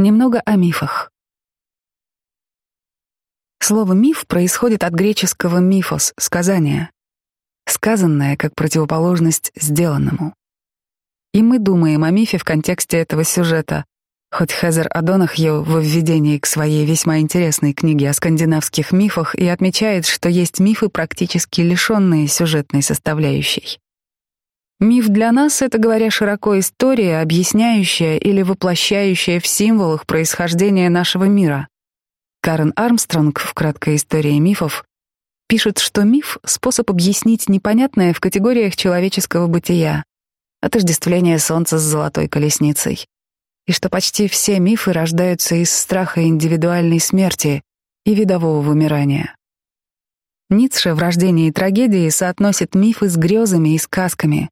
Немного о мифах. Слово «миф» происходит от греческого «мифос» — «сказание», сказанное как противоположность сделанному. И мы думаем о мифе в контексте этого сюжета, хоть Хезер Адонахью в введении к своей весьма интересной книге о скандинавских мифах и отмечает, что есть мифы, практически лишенные сюжетной составляющей. Миф для нас — это, говоря широко, история, объясняющая или воплощающая в символах происхождение нашего мира. Карен Армстронг в краткой истории мифов пишет, что миф — способ объяснить непонятное в категориях человеческого бытия, отождествление солнца с золотой колесницей, и что почти все мифы рождаются из страха индивидуальной смерти и видового вымирания. Ницше в «Рождении трагедии» соотносит мифы с грезами и сказками,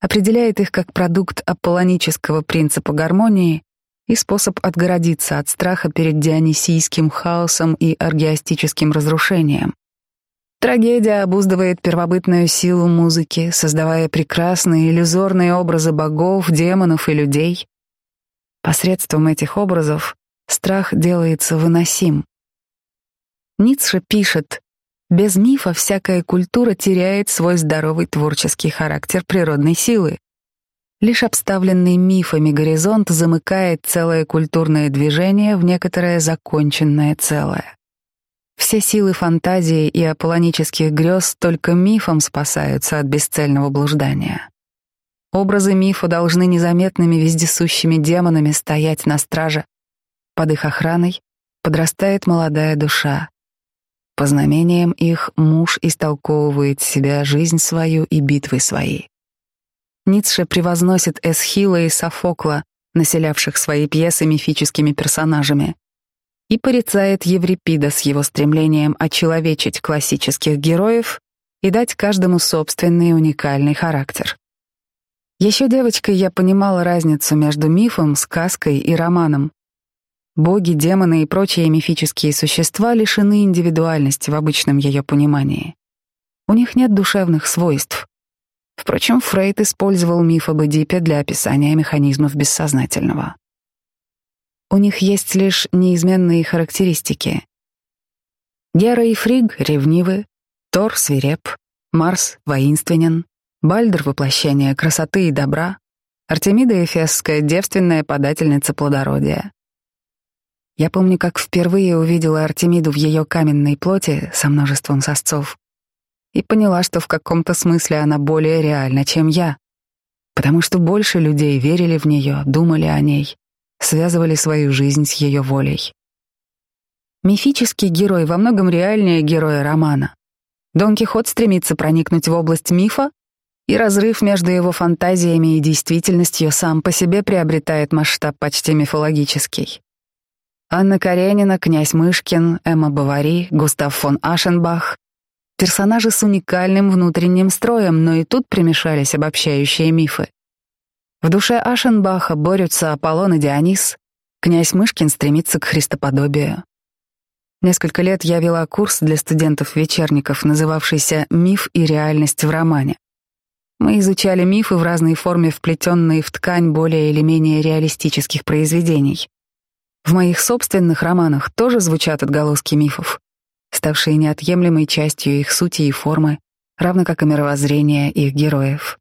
определяет их как продукт аполлонического принципа гармонии и способ отгородиться от страха перед дионисийским хаосом и аргиастическим разрушением. Трагедия обуздывает первобытную силу музыки, создавая прекрасные иллюзорные образы богов, демонов и людей. Посредством этих образов страх делается выносим. Ницше пишет, без мифа всякая культура теряет свой здоровый творческий характер природной силы. Лишь обставленный мифами горизонт замыкает целое культурное движение в некоторое законченное целое. Все силы фантазии и аполлонических грез только мифом спасаются от бесцельного блуждания. Образы мифа должны незаметными вездесущими демонами стоять на страже. Под их охраной подрастает молодая душа, по знамениям их муж истолковывает себя, жизнь свою и битвы свои. Ницше превозносит Эсхила и Софокла, населявших свои пьесы мифическими персонажами, и порицает Еврипида с его стремлением очеловечить классических героев и дать каждому собственный уникальный характер. Еще девочкой я понимала разницу между мифом, сказкой и романом, Боги, демоны и прочие мифические существа лишены индивидуальности в обычном ее понимании. У них нет душевных свойств. Впрочем, Фрейд использовал миф об Эдипе для описания механизмов бессознательного. У них есть лишь неизменные характеристики. Гера и Фриг ревнивы, Тор свиреп, Марс воинственен, Бальдр — воплощение красоты и добра, Артемида Эфесская — девственная подательница плодородия. Я помню, как впервые увидела Артемиду в ее каменной плоти со множеством сосцов и поняла, что в каком-то смысле она более реальна, чем я, потому что больше людей верили в нее, думали о ней, связывали свою жизнь с ее волей. Мифический герой во многом реальнее героя романа. Дон Кихот стремится проникнуть в область мифа, и разрыв между его фантазиями и действительностью сам по себе приобретает масштаб почти мифологический. Анна Каренина, князь Мышкин, Эмма Бавари, Густав фон Ашенбах. Персонажи с уникальным внутренним строем, но и тут примешались обобщающие мифы. В душе Ашенбаха борются Аполлон и Дионис, князь Мышкин стремится к христоподобию. Несколько лет я вела курс для студентов-вечерников, называвшийся «Миф и реальность в романе». Мы изучали мифы в разной форме, вплетенные в ткань более или менее реалистических произведений. В моих собственных романах тоже звучат отголоски мифов, ставшие неотъемлемой частью их сути и формы, равно как и мировоззрения их героев.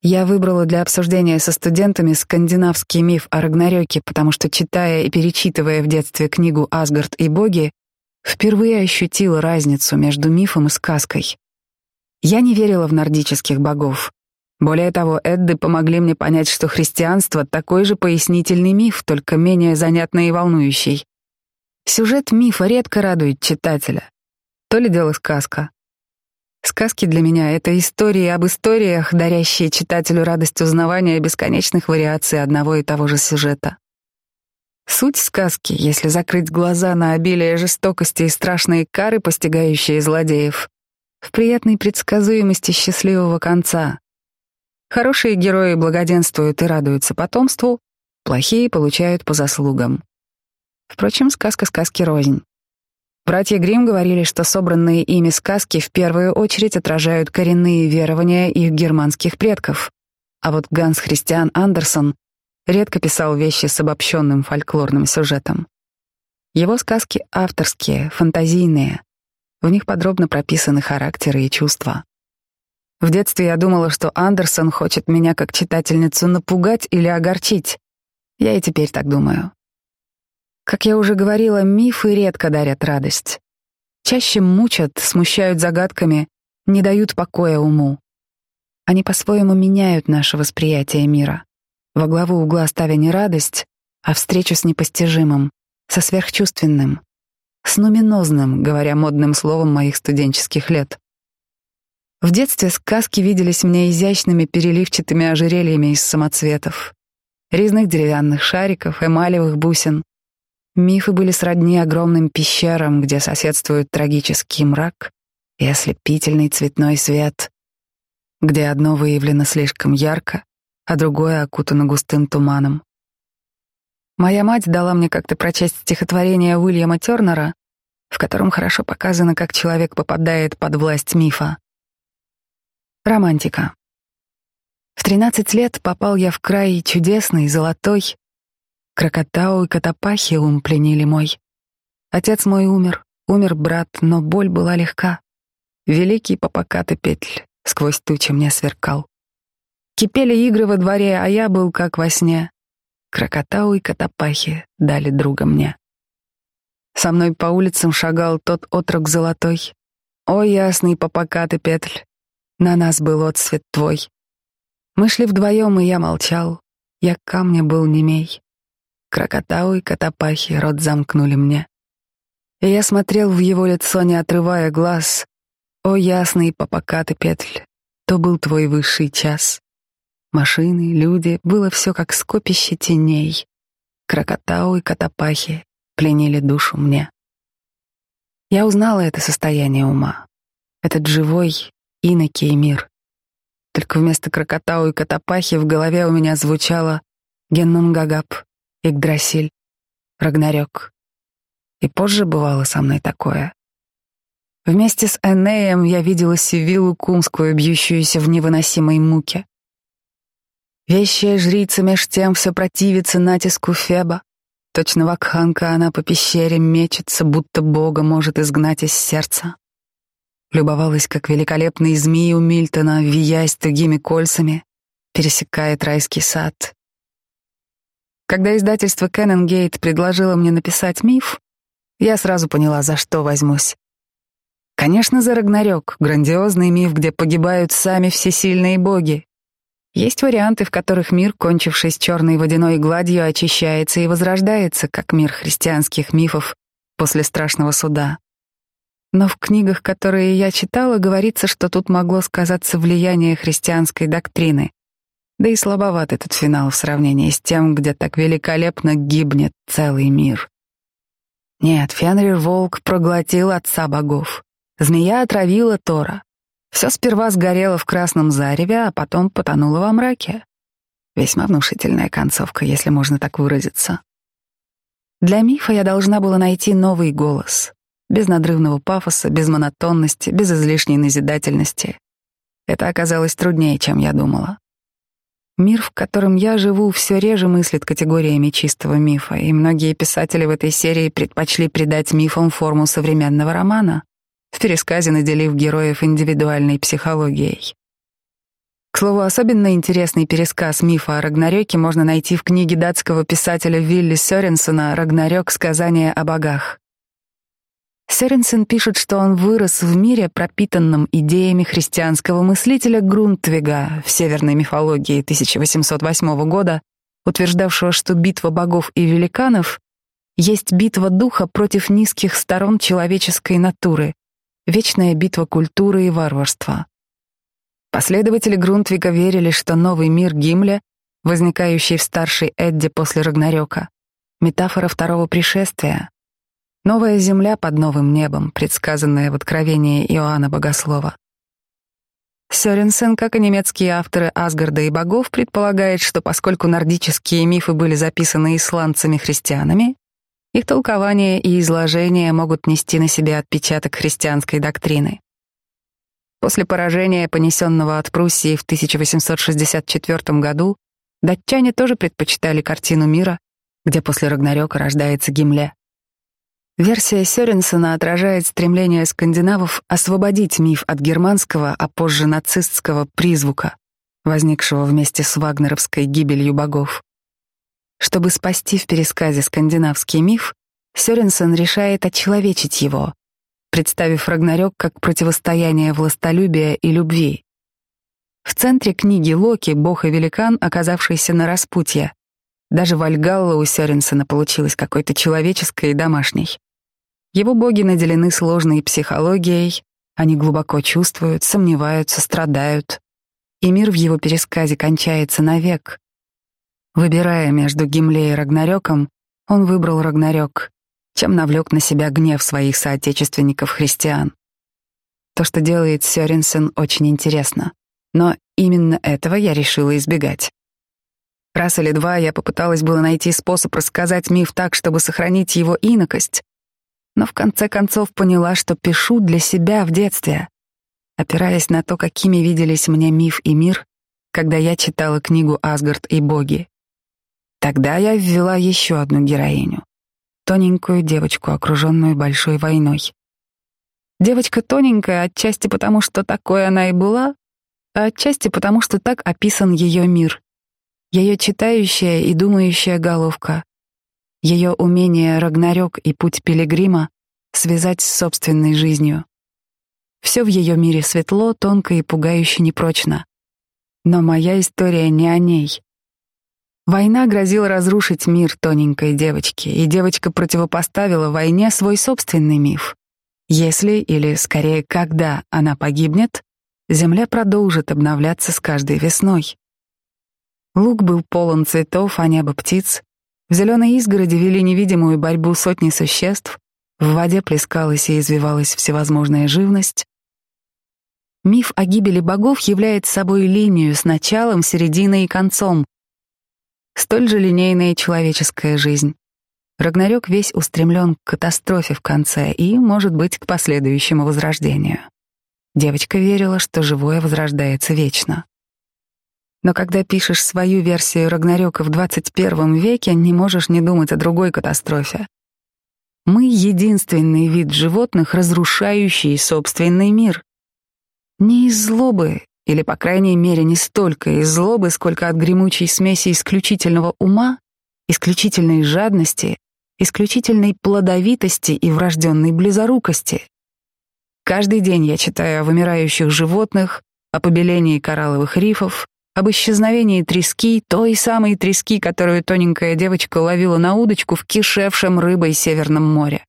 Я выбрала для обсуждения со студентами скандинавский миф о Рагнарёке, потому что, читая и перечитывая в детстве книгу «Асгард и боги», впервые ощутила разницу между мифом и сказкой. Я не верила в нордических богов, более того, Эдды помогли мне понять, что христианство — такой же пояснительный миф, только менее занятный и волнующий. Сюжет мифа редко радует читателя. То ли дело сказка. Сказки для меня — это истории об историях, дарящие читателю радость узнавания бесконечных вариаций одного и того же сюжета. Суть сказки, если закрыть глаза на обилие жестокости и страшные кары, постигающие злодеев, в приятной предсказуемости счастливого конца, Хорошие герои благоденствуют и радуются потомству, плохие получают по заслугам. Впрочем, сказка сказки рознь. Братья Гримм говорили, что собранные ими сказки в первую очередь отражают коренные верования их германских предков. А вот Ганс Христиан Андерсон редко писал вещи с обобщенным фольклорным сюжетом. Его сказки авторские, фантазийные. В них подробно прописаны характеры и чувства. В детстве я думала, что Андерсон хочет меня как читательницу напугать или огорчить. Я и теперь так думаю. Как я уже говорила, мифы редко дарят радость. Чаще мучат, смущают загадками, не дают покоя уму. Они по-своему меняют наше восприятие мира, во главу угла ставя не радость, а встречу с непостижимым, со сверхчувственным, с нуминозным, говоря модным словом моих студенческих лет. В детстве сказки виделись мне изящными переливчатыми ожерельями из самоцветов, резных деревянных шариков, эмалевых бусин, Мифы были сродни огромным пещерам, где соседствуют трагический мрак и ослепительный цветной свет, где одно выявлено слишком ярко, а другое окутано густым туманом. Моя мать дала мне как-то прочесть стихотворение Уильяма Тернера, в котором хорошо показано, как человек попадает под власть мифа. Романтика. В 13 лет попал я в край чудесный, золотой, Крокотау и Катапахи ум пленили мой. Отец мой умер, умер брат, но боль была легка. Великий попокаты петль сквозь тучи мне сверкал. Кипели игры во дворе, а я был как во сне. Крокотау и Катапахи дали друга мне. Со мной по улицам шагал тот отрок золотой. О, ясный попокаты петль, на нас был отсвет твой. Мы шли вдвоем, и я молчал, я камня был немей. Крокотау и Катапахи рот замкнули мне. И я смотрел в его лицо, не отрывая глаз. О, ясный попокаты петль, то был твой высший час. Машины, люди, было все как скопище теней. Крокотау и Катапахи пленили душу мне. Я узнала это состояние ума, этот живой, инокий мир. Только вместо Крокотау и Катапахи в голове у меня звучало Геннунгагап, Игдрасиль, Рагнарёк. И позже бывало со мной такое. Вместе с Энеем я видела Сивилу Кумскую, бьющуюся в невыносимой муке. Вещая жрица меж тем все противится натиску Феба. Точно вакханка она по пещере мечется, будто Бога может изгнать из сердца. Любовалась, как великолепный змей у Мильтона, виясь тугими кольцами, пересекает райский сад. Когда издательство Кеннингейт предложило мне написать миф, я сразу поняла, за что возьмусь. Конечно, за Рагнарёк, грандиозный миф, где погибают сами всесильные боги. Есть варианты, в которых мир, кончившись черной водяной гладью, очищается и возрождается, как мир христианских мифов после страшного суда. Но в книгах, которые я читала, говорится, что тут могло сказаться влияние христианской доктрины. Да и слабоват этот финал в сравнении с тем, где так великолепно гибнет целый мир. Нет, Фенрир-волк проглотил отца богов. Змея отравила Тора. Все сперва сгорело в красном зареве, а потом потонуло во мраке. Весьма внушительная концовка, если можно так выразиться. Для мифа я должна была найти новый голос, без надрывного пафоса, без монотонности, без излишней назидательности. Это оказалось труднее, чем я думала. Мир, в котором я живу, все реже мыслит категориями чистого мифа, и многие писатели в этой серии предпочли придать мифам форму современного романа, в пересказе наделив героев индивидуальной психологией. К слову, особенно интересный пересказ мифа о Рагнарёке можно найти в книге датского писателя Вилли Сёренсена «Рагнарёк. Сказание о богах». Сёренсен пишет, что он вырос в мире, пропитанном идеями христианского мыслителя Грунтвига в северной мифологии 1808 года, утверждавшего, что битва богов и великанов есть битва духа против низких сторон человеческой натуры, вечная битва культуры и варварства. Последователи Грунтвига верили, что новый мир Гимля, возникающий в старшей Эдде после Рагнарёка, метафора второго пришествия, Новая земля под новым небом, предсказанная в Откровении Иоанна Богослова. Сёренсен, как и немецкие авторы Асгарда и богов, предполагает, что поскольку нордические мифы были записаны исландцами-христианами, их толкование и изложение могут нести на себе отпечаток христианской доктрины. После поражения, понесенного от Пруссии в 1864 году, Датчане тоже предпочитали картину мира, где после Рагнарёка рождается Гимле. Версия Сёренсона отражает стремление скандинавов освободить миф от германского, а позже нацистского призвука, возникшего вместе с вагнеровской гибелью богов. Чтобы спасти в пересказе скандинавский миф, Сёренсон решает очеловечить его, представив Рагнарёк как противостояние властолюбия и любви. В центре книги Локи — бог и великан, оказавшийся на распутье. Даже Вальгалла у Сёренсона получилась какой-то человеческой и домашней. Его боги наделены сложной психологией, они глубоко чувствуют, сомневаются, страдают. И мир в его пересказе кончается навек. Выбирая между Гимле и Рагнарёком, он выбрал Рагнарёк, чем навлек на себя гнев своих соотечественников-христиан. То, что делает Сёренсен, очень интересно. Но именно этого я решила избегать. Раз или два я попыталась было найти способ рассказать миф так, чтобы сохранить его инокость, но в конце концов поняла, что пишу для себя в детстве, опираясь на то, какими виделись мне миф и мир, когда я читала книгу «Асгард и боги». Тогда я ввела еще одну героиню — тоненькую девочку, окруженную большой войной. Девочка тоненькая отчасти потому, что такой она и была, а отчасти потому, что так описан ее мир, ее читающая и думающая головка, ее умение Рагнарёк и путь пилигрима связать с собственной жизнью. Все в ее мире светло, тонко и пугающе непрочно. Но моя история не о ней. Война грозила разрушить мир тоненькой девочки, и девочка противопоставила войне свой собственный миф. Если, или скорее, когда она погибнет, земля продолжит обновляться с каждой весной. Луг был полон цветов, а небо птиц. В зеленой изгороди вели невидимую борьбу сотни существ, в воде плескалась и извивалась всевозможная живность. Миф о гибели богов является собой линию с началом, серединой и концом. Столь же линейная человеческая жизнь. Рагнарёк весь устремлен к катастрофе в конце и, может быть, к последующему возрождению. Девочка верила, что живое возрождается вечно. Но когда пишешь свою версию Рагнарёка в 21 веке, не можешь не думать о другой катастрофе. Мы — единственный вид животных, разрушающий собственный мир. Не из злобы, или, по крайней мере, не столько из злобы, сколько от гремучей смеси исключительного ума, исключительной жадности, исключительной плодовитости и врожденной близорукости. Каждый день я читаю о вымирающих животных, о побелении коралловых рифов, об исчезновении трески, той самой трески, которую тоненькая девочка ловила на удочку в кишевшем рыбой Северном море.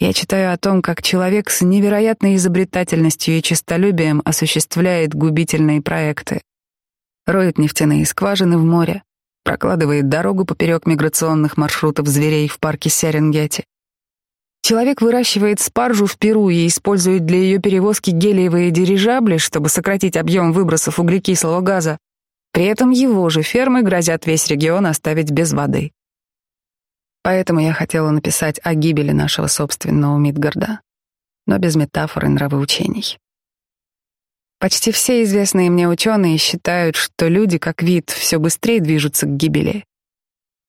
Я читаю о том, как человек с невероятной изобретательностью и честолюбием осуществляет губительные проекты. Роет нефтяные скважины в море, прокладывает дорогу поперек миграционных маршрутов зверей в парке Серенгети. Человек выращивает спаржу в Перу и использует для ее перевозки гелиевые дирижабли, чтобы сократить объем выбросов углекислого газа. При этом его же фермы грозят весь регион оставить без воды. Поэтому я хотела написать о гибели нашего собственного Мидгарда, но без метафор и нравоучений. Почти все известные мне ученые считают, что люди, как вид, все быстрее движутся к гибели.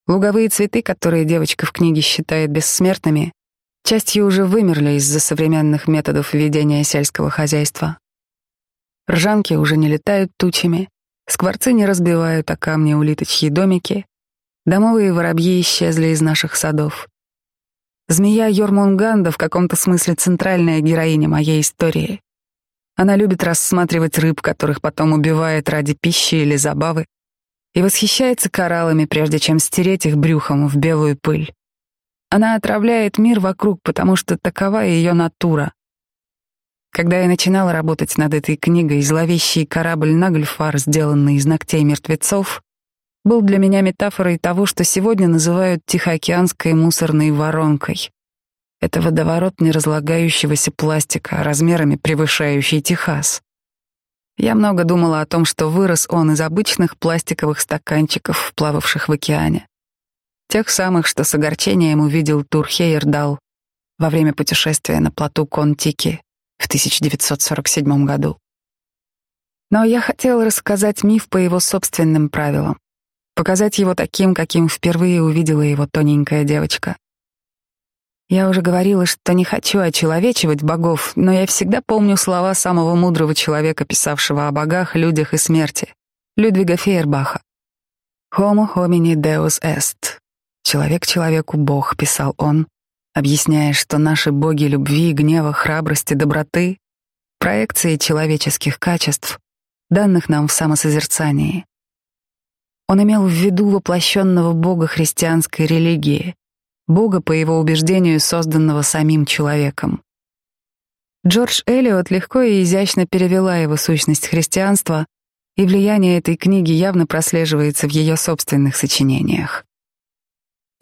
Луговые цветы, которые девочка в книге считает бессмертными, частью уже вымерли из-за современных методов ведения сельского хозяйства. Ржанки уже не летают тучами, скворцы не разбивают о камни улиточьи домики, домовые воробьи исчезли из наших садов. Змея Йормунганда в каком-то смысле центральная героиня моей истории. Она любит рассматривать рыб, которых потом убивает ради пищи или забавы, и восхищается кораллами, прежде чем стереть их брюхом в белую пыль. Она отравляет мир вокруг, потому что такова ее натура. Когда я начинала работать над этой книгой, зловещий корабль Нагльфар, сделанный из ногтей мертвецов, был для меня метафорой того, что сегодня называют Тихоокеанской мусорной воронкой. Это водоворот неразлагающегося пластика, размерами превышающий Техас. Я много думала о том, что вырос он из обычных пластиковых стаканчиков, плававших в океане. Тех самых, что с огорчением увидел Тур Хейердал во время путешествия на плоту Контики в 1947 году. Но я хотел рассказать миф по его собственным правилам. показать его таким, каким впервые увидела его тоненькая девочка. Я уже говорила, что не хочу очеловечивать богов, но я всегда помню слова самого мудрого человека, писавшего о богах, людях и смерти, Людвига Фейербаха. «Homo homini deus est» — «Человек человеку Бог», — писал он, объясняя, что наши боги любви, гнева, храбрости, доброты — проекции человеческих качеств, данных нам в самосозерцании. Он имел в виду воплощенного бога христианской религии, Бога, по его убеждению, созданного самим человеком. Джордж Эллиот легко и изящно перевела его сущность христианства, и влияние этой книги явно прослеживается в ее собственных сочинениях.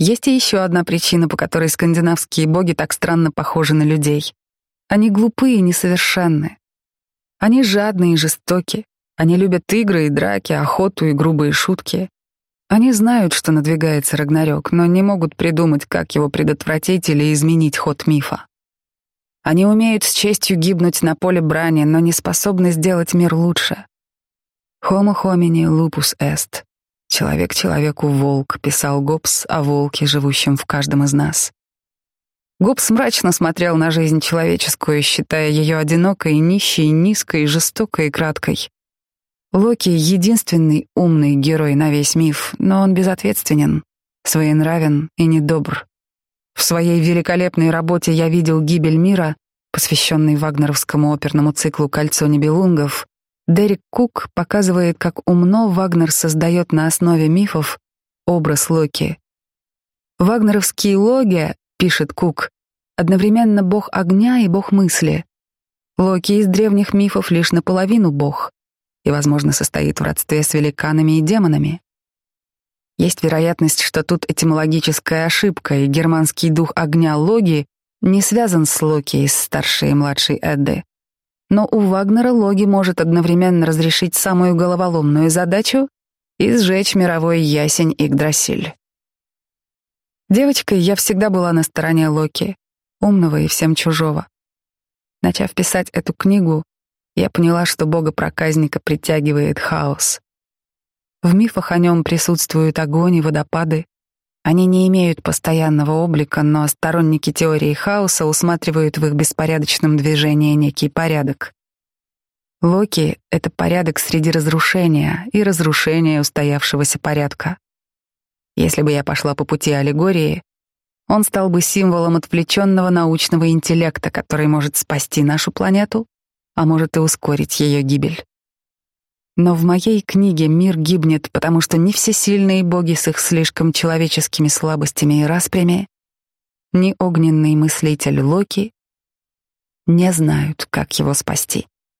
Есть и еще одна причина, по которой скандинавские боги так странно похожи на людей. Они глупые и несовершенны. Они жадные и жестоки. Они любят игры и драки, охоту и грубые шутки. Они знают, что надвигается Рагнарёк, но не могут придумать, как его предотвратить или изменить ход мифа. Они умеют с честью гибнуть на поле брани, но не способны сделать мир лучше. «Homo homini lupus est» — «Человек человеку волк», — писал Гоббс о волке, живущем в каждом из нас. Гоббс мрачно смотрел на жизнь человеческую, считая ее одинокой, нищей, низкой, жестокой и краткой. Локи — единственный умный герой на весь миф, но он безответственен, своенравен и недобр. В своей великолепной работе «Я видел гибель мира», посвященной вагнеровскому оперному циклу «Кольцо небелунгов», Дерек Кук показывает, как умно Вагнер создает на основе мифов образ Локи. Вагнеровские логи, пишет Кук, одновременно бог огня и бог мысли. Локи из древних мифов лишь наполовину бог, и, возможно, состоит в родстве с великанами и демонами. Есть вероятность, что тут этимологическая ошибка, и германский дух огня Логи не связан с Локи из старшей и младшей Эдды. Но у Вагнера Логи может одновременно разрешить самую головоломную задачу и сжечь мировой ясень Игдрасиль. Девочкой я всегда была на стороне Локи, умного и всем чужого. Начав писать эту книгу, я поняла, что бога-проказника притягивает хаос. В мифах о нем присутствуют огонь и водопады. Они не имеют постоянного облика, но сторонники теории хаоса усматривают в их беспорядочном движении некий порядок. Локи — это порядок среди разрушения и разрушения устоявшегося порядка. Если бы я пошла по пути аллегории, он стал бы символом отвлеченного научного интеллекта, который может спасти нашу планету а может и ускорить ее гибель. Но в моей книге мир гибнет, потому что ни всесильные боги с их слишком человеческими слабостями и распрями, ни огненный мыслитель Локи не знают, как его спасти.